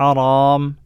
حرام.